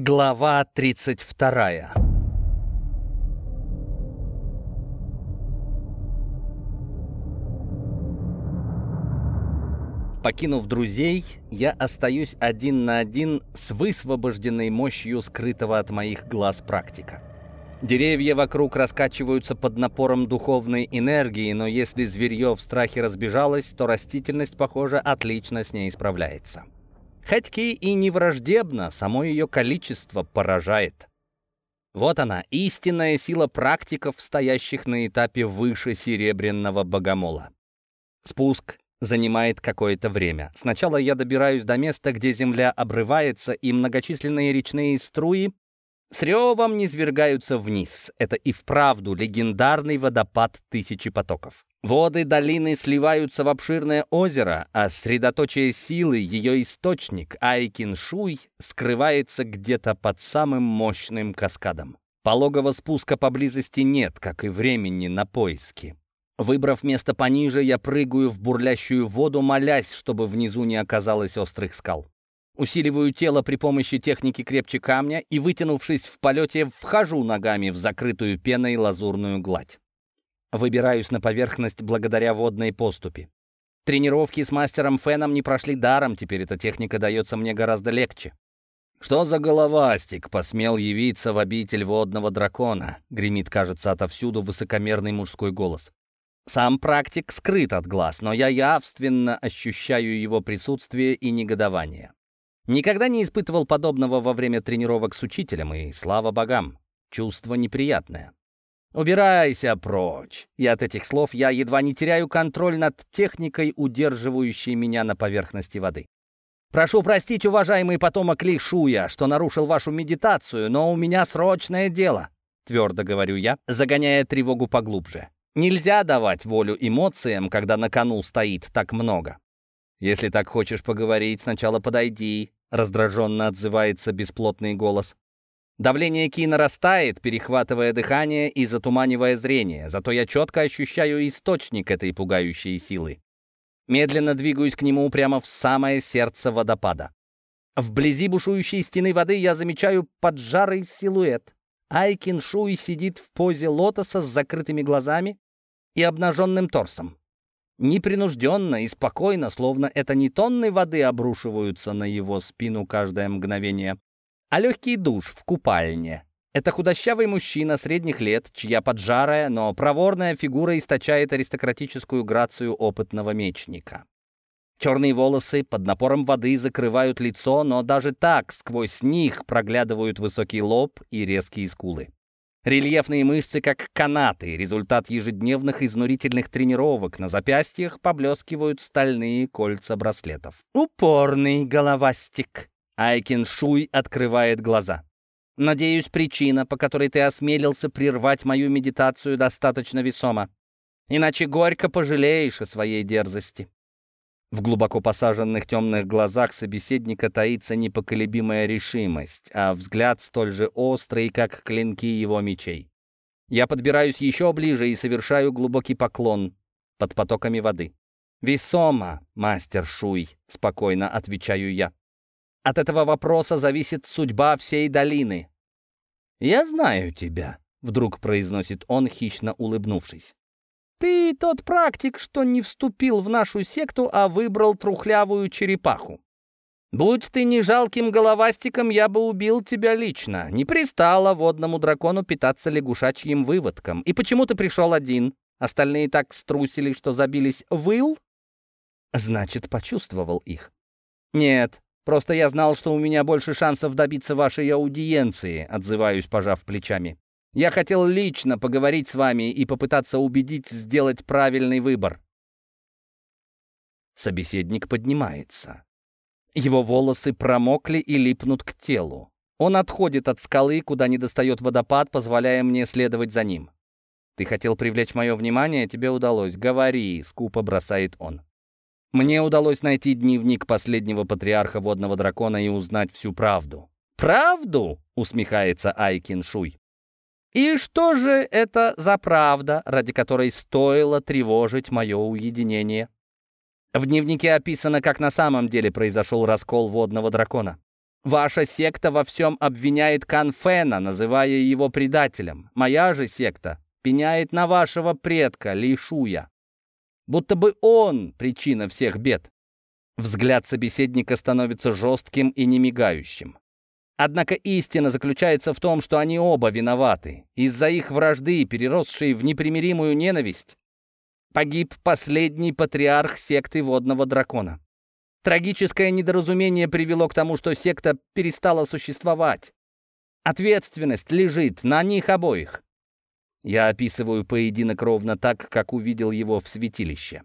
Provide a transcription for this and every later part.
Глава 32 Покинув друзей, я остаюсь один на один с высвобожденной мощью скрытого от моих глаз практика. Деревья вокруг раскачиваются под напором духовной энергии, но если зверье в страхе разбежалось, то растительность, похоже, отлично с ней справляется. Хотьки и не враждебно, само ее количество поражает. Вот она, истинная сила практиков, стоящих на этапе выше серебряного богомола. Спуск занимает какое-то время. Сначала я добираюсь до места, где земля обрывается, и многочисленные речные струи с ревом низвергаются вниз. Это и вправду легендарный водопад тысячи потоков. Воды долины сливаются в обширное озеро, а средоточие силы, ее источник, Айкин-Шуй, скрывается где-то под самым мощным каскадом. Пологого спуска поблизости нет, как и времени на поиски. Выбрав место пониже, я прыгаю в бурлящую воду, молясь, чтобы внизу не оказалось острых скал. Усиливаю тело при помощи техники крепче камня и, вытянувшись в полете, вхожу ногами в закрытую пеной лазурную гладь. Выбираюсь на поверхность благодаря водной поступи. Тренировки с мастером Феном не прошли даром, теперь эта техника дается мне гораздо легче. «Что за головастик посмел явиться в обитель водного дракона?» — гремит, кажется, отовсюду высокомерный мужской голос. Сам практик скрыт от глаз, но я явственно ощущаю его присутствие и негодование. Никогда не испытывал подобного во время тренировок с учителем, и слава богам, чувство неприятное. «Убирайся прочь!» И от этих слов я едва не теряю контроль над техникой, удерживающей меня на поверхности воды. «Прошу простить, уважаемый потомок Лишуя, что нарушил вашу медитацию, но у меня срочное дело», — твердо говорю я, загоняя тревогу поглубже. «Нельзя давать волю эмоциям, когда на кону стоит так много». «Если так хочешь поговорить, сначала подойди», — раздраженно отзывается бесплотный голос. Давление ки нарастает, перехватывая дыхание и затуманивая зрение, зато я четко ощущаю источник этой пугающей силы. Медленно двигаюсь к нему прямо в самое сердце водопада. Вблизи бушующей стены воды я замечаю поджарый силуэт. Айкин Шуй сидит в позе лотоса с закрытыми глазами и обнаженным торсом. Непринужденно и спокойно, словно это не тонны воды обрушиваются на его спину каждое мгновение, а легкий душ в купальне. Это худощавый мужчина средних лет, чья поджарая, но проворная фигура источает аристократическую грацию опытного мечника. Черные волосы под напором воды закрывают лицо, но даже так сквозь них проглядывают высокий лоб и резкие скулы. Рельефные мышцы, как канаты, результат ежедневных изнурительных тренировок. На запястьях поблескивают стальные кольца браслетов. Упорный головастик. Айкин Шуй открывает глаза. «Надеюсь, причина, по которой ты осмелился прервать мою медитацию, достаточно весома. Иначе горько пожалеешь о своей дерзости». В глубоко посаженных темных глазах собеседника таится непоколебимая решимость, а взгляд столь же острый, как клинки его мечей. Я подбираюсь еще ближе и совершаю глубокий поклон под потоками воды. «Весомо, мастер Шуй», — спокойно отвечаю я. От этого вопроса зависит судьба всей долины. «Я знаю тебя», — вдруг произносит он, хищно улыбнувшись. «Ты тот практик, что не вступил в нашу секту, а выбрал трухлявую черепаху. Будь ты не жалким головастиком, я бы убил тебя лично. Не пристало водному дракону питаться лягушачьим выводком. И почему ты пришел один? Остальные так струсили, что забились в ил?» Значит, почувствовал их. «Нет, Просто я знал, что у меня больше шансов добиться вашей аудиенции», — отзываюсь, пожав плечами. «Я хотел лично поговорить с вами и попытаться убедить сделать правильный выбор». Собеседник поднимается. Его волосы промокли и липнут к телу. Он отходит от скалы, куда не достает водопад, позволяя мне следовать за ним. «Ты хотел привлечь мое внимание, тебе удалось. Говори», — скупо бросает он. Мне удалось найти дневник последнего патриарха водного дракона и узнать всю правду. «Правду?» — усмехается Айкин Шуй. «И что же это за правда, ради которой стоило тревожить мое уединение?» В дневнике описано, как на самом деле произошел раскол водного дракона. Ваша секта во всем обвиняет Канфена, называя его предателем. Моя же секта пеняет на вашего предка Лишуя. Будто бы он причина всех бед. Взгляд собеседника становится жестким и немигающим. Однако истина заключается в том, что они оба виноваты. Из-за их вражды, переросшей в непримиримую ненависть, погиб последний патриарх секты Водного Дракона. Трагическое недоразумение привело к тому, что секта перестала существовать. Ответственность лежит на них обоих. Я описываю поединок ровно так, как увидел его в святилище.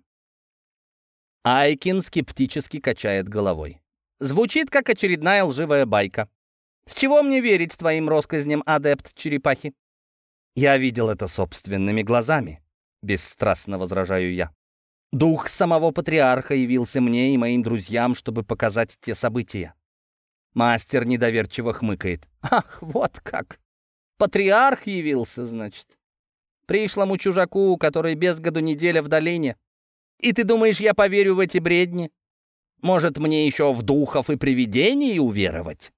Айкин скептически качает головой. Звучит как очередная лживая байка. С чего мне верить твоим россказням, адепт черепахи? Я видел это собственными глазами, бесстрастно возражаю я. Дух самого патриарха явился мне и моим друзьям, чтобы показать те события. Мастер недоверчиво хмыкает. Ах, вот как! Патриарх явился, значит. Пришлому чужаку, который без году неделя в долине, и ты думаешь, я поверю в эти бредни? Может, мне еще в духов и привидений уверовать?»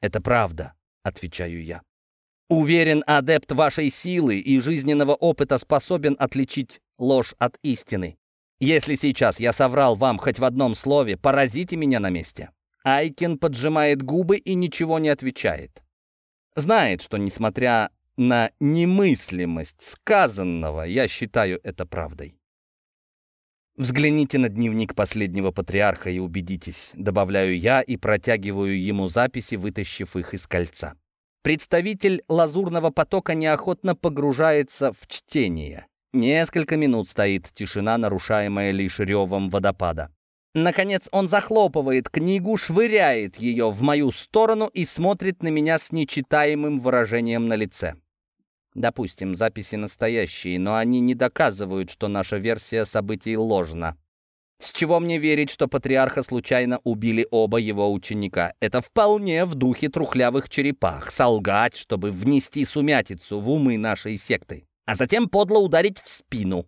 «Это правда», — отвечаю я. «Уверен, адепт вашей силы и жизненного опыта способен отличить ложь от истины. Если сейчас я соврал вам хоть в одном слове, поразите меня на месте». Айкин поджимает губы и ничего не отвечает. Знает, что, несмотря на немыслимость сказанного, я считаю это правдой. Взгляните на дневник последнего патриарха и убедитесь, добавляю я и протягиваю ему записи, вытащив их из кольца. Представитель лазурного потока неохотно погружается в чтение. Несколько минут стоит тишина, нарушаемая лишь ревом водопада. Наконец он захлопывает книгу, швыряет ее в мою сторону и смотрит на меня с нечитаемым выражением на лице. Допустим, записи настоящие, но они не доказывают, что наша версия событий ложна. С чего мне верить, что патриарха случайно убили оба его ученика? Это вполне в духе трухлявых черепах. Солгать, чтобы внести сумятицу в умы нашей секты, а затем подло ударить в спину.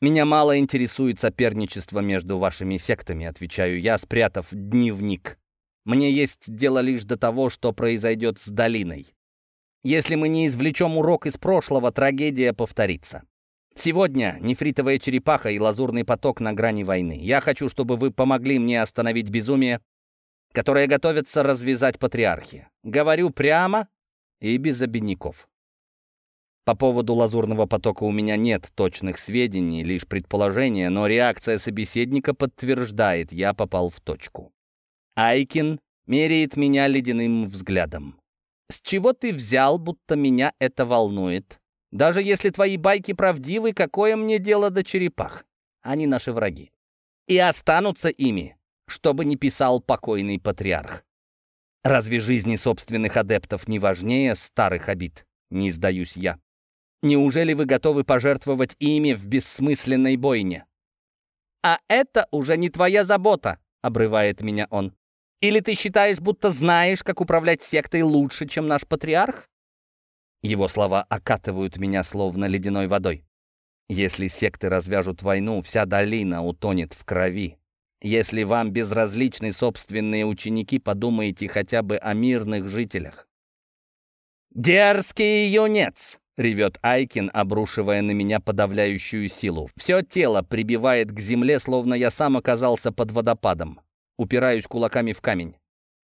Меня мало интересует соперничество между вашими сектами, отвечаю я, спрятав дневник. Мне есть дело лишь до того, что произойдет с долиной. Если мы не извлечем урок из прошлого, трагедия повторится. Сегодня нефритовая черепаха и лазурный поток на грани войны. Я хочу, чтобы вы помогли мне остановить безумие, которое готовится развязать патриархи. Говорю прямо и без обиняков. По поводу лазурного потока у меня нет точных сведений, лишь предположения, но реакция собеседника подтверждает, я попал в точку. Айкин меряет меня ледяным взглядом. С чего ты взял, будто меня это волнует? Даже если твои байки правдивы, какое мне дело до черепах? Они наши враги. И останутся ими, чтобы не писал покойный патриарх. Разве жизни собственных адептов не важнее старых обид? Не сдаюсь я. Неужели вы готовы пожертвовать ими в бессмысленной бойне? А это уже не твоя забота, обрывает меня он. Или ты считаешь, будто знаешь, как управлять сектой лучше, чем наш патриарх?» Его слова окатывают меня словно ледяной водой. «Если секты развяжут войну, вся долина утонет в крови. Если вам безразличны собственные ученики, подумайте хотя бы о мирных жителях». «Дерзкий юнец!» — ревет Айкин, обрушивая на меня подавляющую силу. Все тело прибивает к земле, словно я сам оказался под водопадом. Упираюсь кулаками в камень.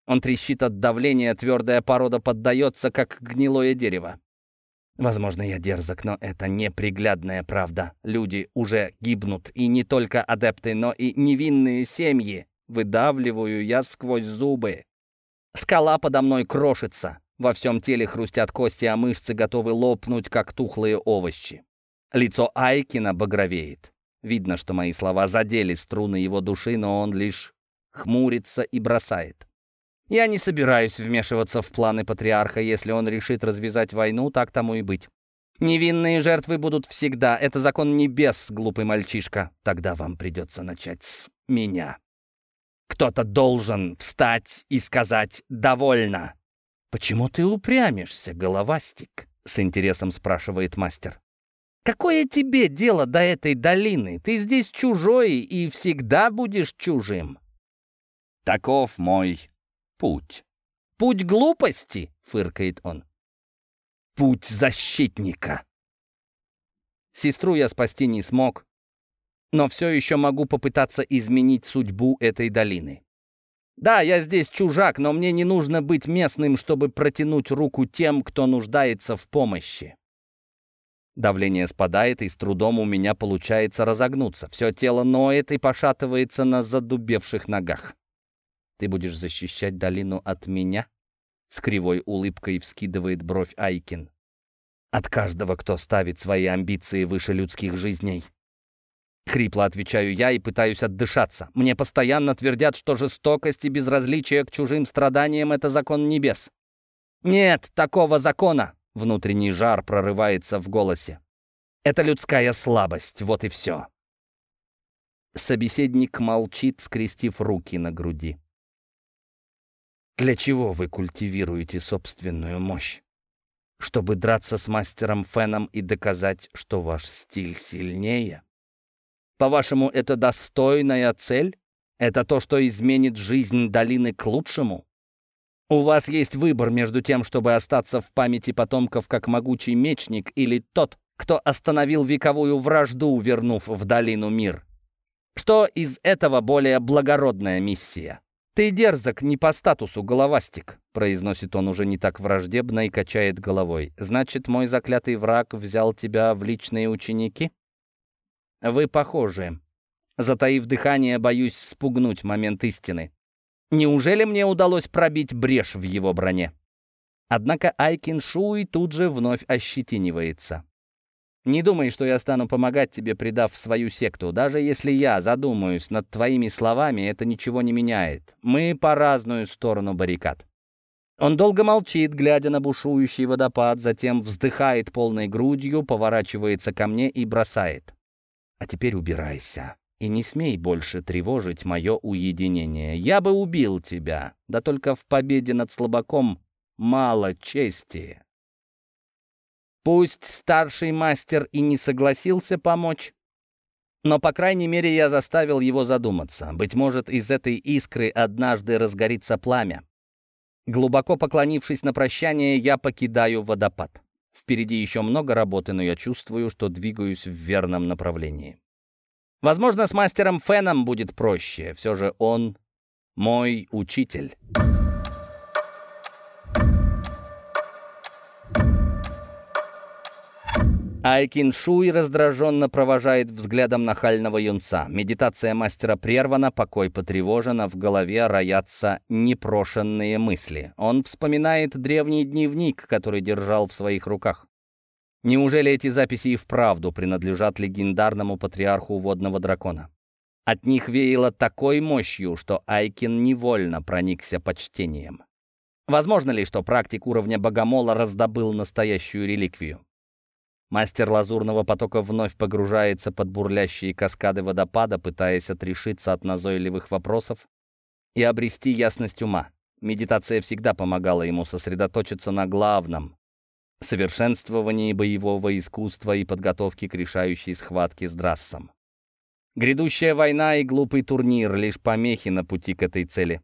Он трещит от давления, твердая порода поддается, как гнилое дерево. Возможно, я дерзок, но это неприглядная правда. Люди уже гибнут, и не только адепты, но и невинные семьи. Выдавливаю я сквозь зубы. Скала подо мной крошится. Во всем теле хрустят кости, а мышцы готовы лопнуть, как тухлые овощи. Лицо Айкина багровеет. Видно, что мои слова задели струны его души, но он лишь хмурится и бросает. Я не собираюсь вмешиваться в планы патриарха, если он решит развязать войну, так тому и быть. Невинные жертвы будут всегда. Это закон небес, глупый мальчишка. Тогда вам придется начать с меня. Кто-то должен встать и сказать «довольно». «Почему ты упрямишься, головастик?» — с интересом спрашивает мастер. «Какое тебе дело до этой долины? Ты здесь чужой и всегда будешь чужим. Таков мой путь. «Путь глупости!» — фыркает он. «Путь защитника!» Сестру я спасти не смог, но все еще могу попытаться изменить судьбу этой долины. Да, я здесь чужак, но мне не нужно быть местным, чтобы протянуть руку тем, кто нуждается в помощи. Давление спадает, и с трудом у меня получается разогнуться. Все тело ноет и пошатывается на задубевших ногах. «Ты будешь защищать долину от меня?» С кривой улыбкой вскидывает бровь Айкин. «От каждого, кто ставит свои амбиции выше людских жизней». Хрипло отвечаю я и пытаюсь отдышаться. Мне постоянно твердят, что жестокость и безразличие к чужим страданиям — это закон небес. Нет такого закона. Внутренний жар прорывается в голосе. Это людская слабость, вот и все. Собеседник молчит, скрестив руки на груди. Для чего вы культивируете собственную мощь? Чтобы драться с мастером Феном и доказать, что ваш стиль сильнее? По-вашему, это достойная цель? Это то, что изменит жизнь долины к лучшему? У вас есть выбор между тем, чтобы остаться в памяти потомков как могучий мечник, или тот, кто остановил вековую вражду, вернув в долину мир. Что из этого более благородная миссия? «Ты дерзок не по статусу, головастик», — произносит он уже не так враждебно и качает головой. «Значит, мой заклятый враг взял тебя в личные ученики?» Вы похожи. Затаив дыхание, боюсь спугнуть момент истины. Неужели мне удалось пробить брешь в его броне? Однако Айкин Шуй тут же вновь ощетинивается. Не думай, что я стану помогать тебе, предав свою секту. Даже если я задумаюсь над твоими словами, это ничего не меняет. Мы по разную сторону баррикад. Он долго молчит, глядя на бушующий водопад, затем вздыхает полной грудью, поворачивается ко мне и бросает. А теперь убирайся и не смей больше тревожить мое уединение. Я бы убил тебя, да только в победе над слабаком мало чести. Пусть старший мастер и не согласился помочь, но, по крайней мере, я заставил его задуматься. Быть может, из этой искры однажды разгорится пламя. Глубоко поклонившись на прощание, я покидаю водопад. Впереди еще много работы, но я чувствую, что двигаюсь в верном направлении. Возможно, с мастером Феном будет проще. Все же он мой учитель. Айкин Шуй раздраженно провожает взглядом нахального юнца. Медитация мастера прервана, покой потревожен, а в голове роятся непрошенные мысли. Он вспоминает древний дневник, который держал в своих руках. Неужели эти записи и вправду принадлежат легендарному патриарху водного дракона? От них веяло такой мощью, что Айкин невольно проникся почтением. Возможно ли, что практик уровня богомола раздобыл настоящую реликвию? Мастер лазурного потока вновь погружается под бурлящие каскады водопада, пытаясь отрешиться от назойливых вопросов и обрести ясность ума. Медитация всегда помогала ему сосредоточиться на главном — совершенствовании боевого искусства и подготовке к решающей схватке с Драссом. Грядущая война и глупый турнир — лишь помехи на пути к этой цели.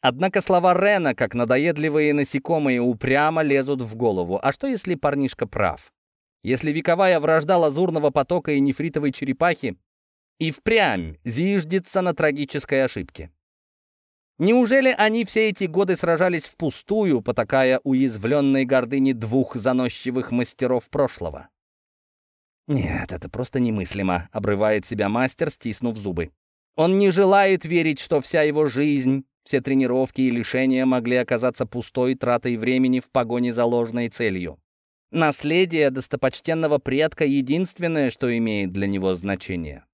Однако слова Рена, как надоедливые насекомые, упрямо лезут в голову. А что, если парнишка прав? Если вековая вражда лазурного потока и нефритовой черепахи и впрямь зиждется на трагической ошибке. Неужели они все эти годы сражались впустую, потакая уязвленной гордыне двух заносчивых мастеров прошлого? Нет, это просто немыслимо, обрывает себя мастер, стиснув зубы. Он не желает верить, что вся его жизнь, все тренировки и лишения могли оказаться пустой тратой времени в погоне за ложной целью. Наследие достопочтенного предка — единственное, что имеет для него значение.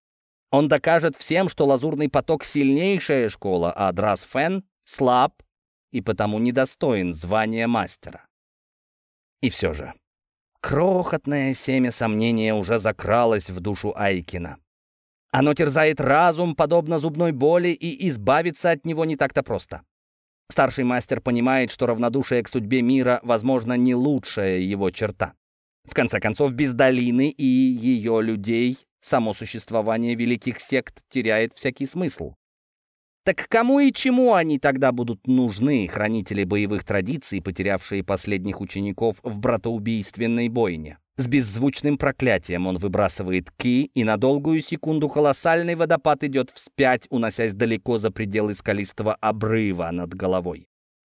Он докажет всем, что лазурный поток — сильнейшая школа, а Драсфен слаб и потому недостоин звания мастера. И все же, крохотное семя сомнения уже закралось в душу Айкина. Оно терзает разум, подобно зубной боли, и избавиться от него не так-то просто. Старший мастер понимает, что равнодушие к судьбе мира, возможно, не лучшая его черта. В конце концов, без долины и ее людей само существование великих сект теряет всякий смысл. Так кому и чему они тогда будут нужны, хранители боевых традиций, потерявшие последних учеников в братоубийственной бойне? С беззвучным проклятием он выбрасывает ки, и на долгую секунду колоссальный водопад идет вспять, уносясь далеко за пределы скалистого обрыва над головой.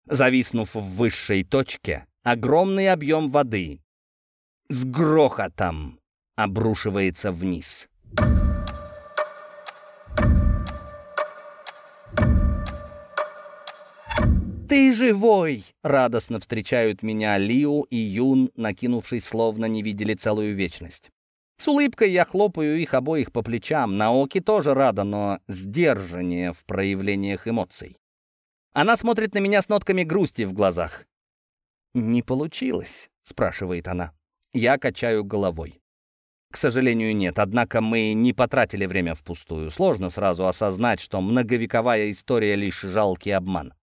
Зависнув в высшей точке, огромный объем воды с грохотом обрушивается вниз. «Ты живой!» — радостно встречают меня Лиу и Юн, накинувшись, словно не видели целую вечность. С улыбкой я хлопаю их обоих по плечам. Наоки тоже рада, но сдержаннее в проявлениях эмоций. Она смотрит на меня с нотками грусти в глазах. «Не получилось?» — спрашивает она. Я качаю головой. К сожалению, нет. Однако мы не потратили время впустую. Сложно сразу осознать, что многовековая история — лишь жалкий обман.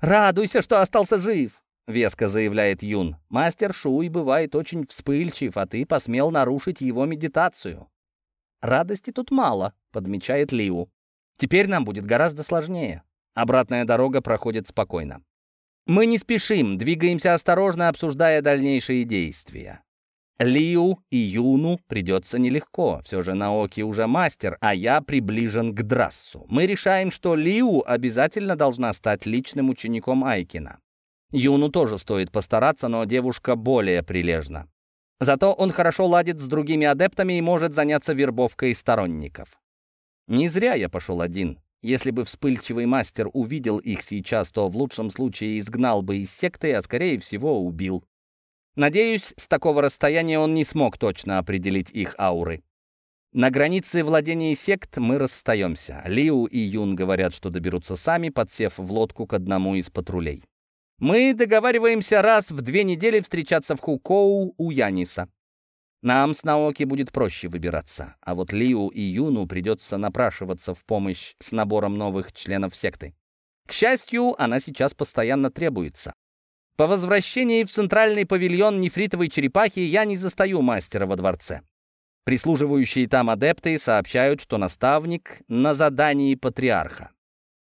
«Радуйся, что остался жив!» — веско заявляет Юн. «Мастер Шуй бывает очень вспыльчив, а ты посмел нарушить его медитацию». «Радости тут мало», — подмечает Лиу. «Теперь нам будет гораздо сложнее». Обратная дорога проходит спокойно. Мы не спешим, двигаемся осторожно, обсуждая дальнейшие действия. Лиу и Юну придется нелегко. Все же Наоки уже мастер, а я приближен к Драссу. Мы решаем, что Лиу обязательно должна стать личным учеником Айкина. Юну тоже стоит постараться, но девушка более прилежна. Зато он хорошо ладит с другими адептами и может заняться вербовкой сторонников. Не зря я пошел один. Если бы вспыльчивый мастер увидел их сейчас, то в лучшем случае изгнал бы из секты, а скорее всего убил. Надеюсь, с такого расстояния он не смог точно определить их ауры. На границе владения сект мы расстаемся. Лиу и Юн говорят, что доберутся сами, подсев в лодку к одному из патрулей. Мы договариваемся раз в две недели встречаться в Хукоу у Яниса. Нам с Наоки будет проще выбираться, а вот Лиу и Юну придется напрашиваться в помощь с набором новых членов секты. К счастью, она сейчас постоянно требуется. По возвращении в центральный павильон нефритовой черепахи я не застаю мастера во дворце. Прислуживающие там адепты сообщают, что наставник на задании патриарха.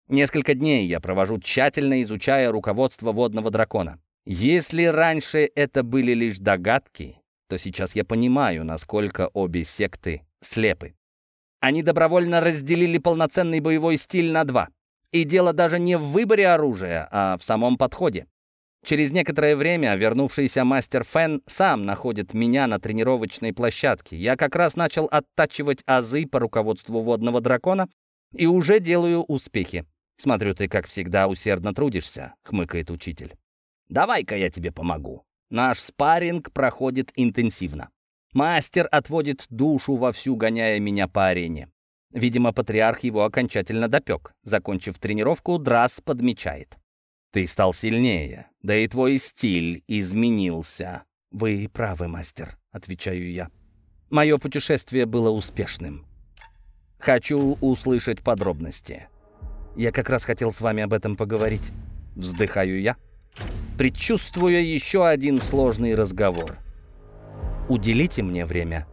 Несколько дней я провожу тщательно изучая руководство водного дракона. Если раньше это были лишь догадки, то сейчас я понимаю, насколько обе секты слепы. Они добровольно разделили полноценный боевой стиль на два. И дело даже не в выборе оружия, а в самом подходе. Через некоторое время вернувшийся мастер Фэн сам находит меня на тренировочной площадке. Я как раз начал оттачивать азы по руководству водного дракона и уже делаю успехи. «Смотрю, ты, как всегда, усердно трудишься», — хмыкает учитель. «Давай-ка я тебе помогу». Наш спарринг проходит интенсивно. Мастер отводит душу вовсю, гоняя меня по арене. Видимо, патриарх его окончательно допек. Закончив тренировку, Драс подмечает. Ты стал сильнее, да и твой стиль изменился. Вы правы, мастер, отвечаю я. Мое путешествие было успешным. Хочу услышать подробности. Я как раз хотел с вами об этом поговорить. Вздыхаю я, предчувствуя еще один сложный разговор. Уделите мне время.